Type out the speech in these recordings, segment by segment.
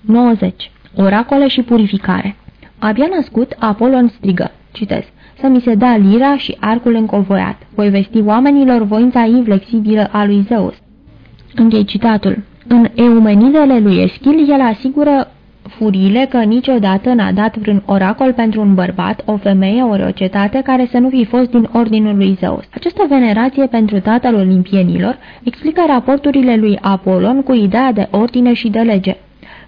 90. Oracole și purificare Abia născut, Apolon strigă, citez, să mi se da lira și arcul încovoiat. Voi vesti oamenilor voința inflexibilă a lui Zeus. Închei citatul. În Eumenidele lui Eschil, el asigură furiile că niciodată n-a dat vreun oracol pentru un bărbat, o femeie ori o cetate care să nu fi fost din ordinul lui Zeus. Această venerație pentru tatăl olimpienilor explică raporturile lui Apolon cu ideea de ordine și de lege.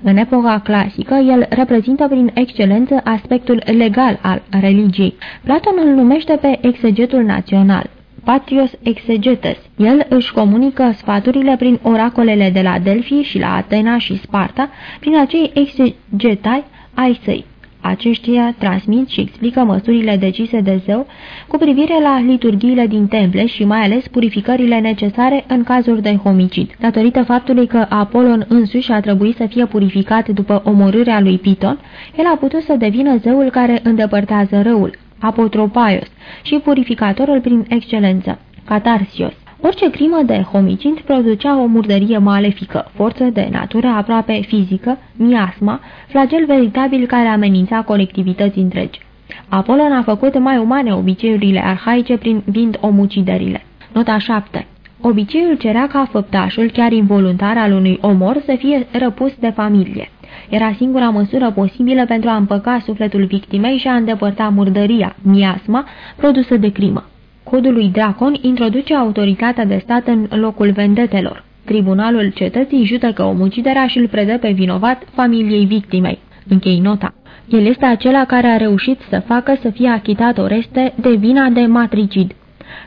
În epoca clasică, el reprezintă prin excelență aspectul legal al religiei. Platon îl numește pe exegetul național. Patrios exegetes. El își comunică sfaturile prin oracolele de la Delphi și la Atena și Sparta, prin acei exegetai ai săi. Aceștia transmit și explică măsurile decise de zeu cu privire la liturghiile din temple și mai ales purificările necesare în cazuri de homicid. Datorită faptului că Apolon însuși a trebuit să fie purificat după omorârea lui Piton, el a putut să devină zeul care îndepărtează răul, apotropaios, și purificatorul prin excelență, catarsios. Orice crimă de homicid producea o murdărie malefică, forță de natură aproape fizică, miasma, flagel veritabil care amenința colectivități întregi. Apolon a făcut mai umane obiceiurile arhaice prin vind omuciderile. Nota 7 Obiceiul cerea ca făptașul, chiar involuntar al unui omor, să fie răpus de familie. Era singura măsură posibilă pentru a împăca sufletul victimei și a îndepărta murdăria, miasma, produsă de crimă. Codul lui Dracon introduce autoritatea de stat în locul vendetelor. Tribunalul cetății judecă omuciderea și îl predă pe vinovat familiei victimei. Închei nota. El este acela care a reușit să facă să fie achitat Oreste de vina de matricid.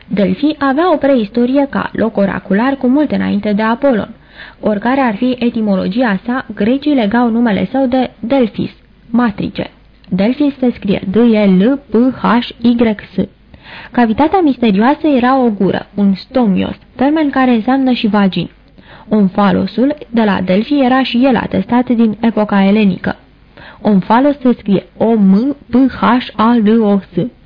Delphi avea o preistorie ca loc oracular cu mult înainte de Apolon. Oricare ar fi etimologia sa, grecii legau numele său de Delphis, matrice. Delphis se scrie D-E-L-P-H-Y-S. Cavitatea misterioasă era o gură, un stomios, termen care înseamnă și vagin. Omfalosul de la Delphi era și el atestat din epoca elenică. Omfalos se scrie O-M-P-H-A-L-O-S.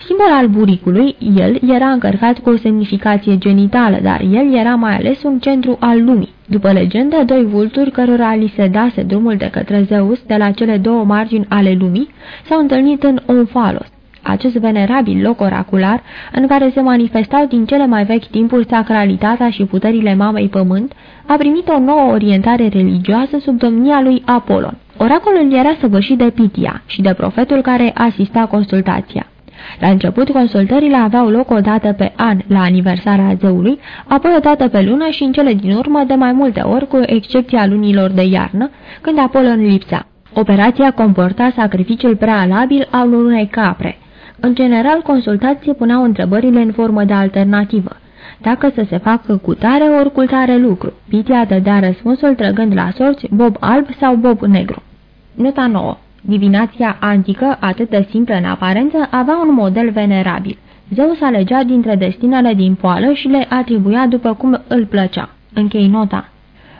Simbol al buricului, el era încărcat cu o semnificație genitală, dar el era mai ales un centru al lumii. După legendă, doi vulturi cărora li se dase drumul de către Zeus de la cele două margini ale lumii s-au întâlnit în Omfalos. Acest venerabil loc oracular, în care se manifestau din cele mai vechi timpuri sacralitatea și puterile mamei pământ, a primit o nouă orientare religioasă sub domnia lui Apolon. Oracolul era săvârșit de Pitia și de profetul care asista consultația. La început, consultările aveau loc o dată pe an, la aniversarea zeului, apoi o dată pe lună și în cele din urmă de mai multe ori, cu excepția lunilor de iarnă, când Apolon lipsea. Operația comporta sacrificiul prealabil al unei capre. În general, consultații puneau întrebările în formă de alternativă. Dacă să se facă cu tare ori cu tare lucru, Pitia dădea răspunsul trăgând la sorți bob alb sau bob negru. Nota 9. Divinația antică, atât de simplă în aparență, avea un model venerabil. Zeus alegea dintre destinele din poală și le atribuia după cum îl plăcea. Închei nota.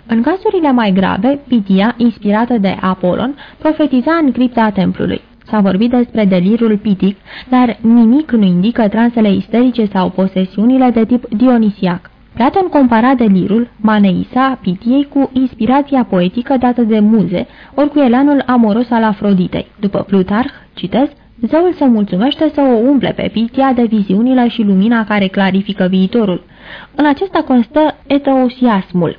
În cazurile mai grave, Pitia, inspirată de Apolon, profetiza în cripta templului. S-a vorbit despre delirul pitic, dar nimic nu indică transele isterice sau posesiunile de tip dionisiac. Platon compara delirul, Maneisa, Pitiei cu inspirația poetică dată de muze, ori cu elanul amoros al Afroditei. După Plutarh, citesc, Zeul se mulțumește să o umple pe Pitia de viziunile și lumina care clarifică viitorul. În acesta constă etousiasmul.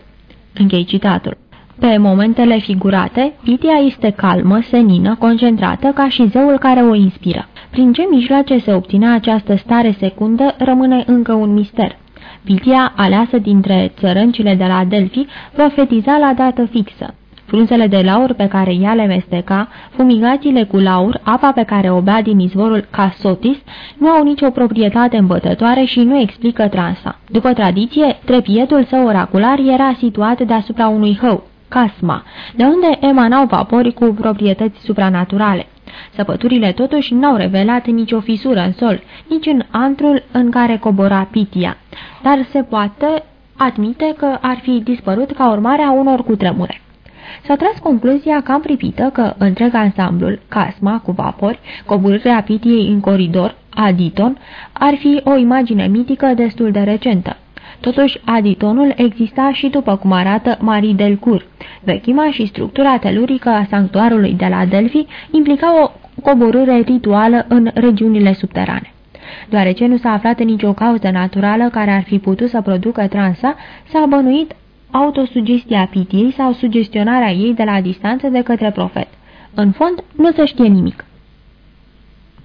Închei citatul. Pe momentele figurate, Pitia este calmă, senină, concentrată, ca și zeul care o inspiră. Prin ce mijloace se obține această stare secundă rămâne încă un mister. Pitia, aleasă dintre țărâncile de la Delphi, profetiza la dată fixă. Frunzele de laur pe care ea le mesteca, fumigațiile cu laur, apa pe care o bea din izvorul Casotis, nu au nicio proprietate îmbătătoare și nu explică transa. După tradiție, trepietul său oracular era situat deasupra unui hău, Casma, de unde emanau vapori cu proprietăți supranaturale. Săpăturile totuși n-au revelat nicio fisură în sol, nici în antrul în care cobora Pitia, dar se poate admite că ar fi dispărut ca urmare a unor cutremure. S-a tras concluzia cam pripită că întreg ansamblul, casma cu vapori, coborârea Pitiei în coridor, Aditon, ar fi o imagine mitică destul de recentă. Totuși, aditonul exista și după cum arată Marie Delcourt. Vechima și structura telurică a sanctuarului de la Delphi implica o coborâre rituală în regiunile subterane. Deoarece nu s-a aflat nicio cauză naturală care ar fi putut să producă transa, s-a bănuit autosugestia pitiei sau sugestionarea ei de la distanță de către profet. În fond, nu se știe nimic.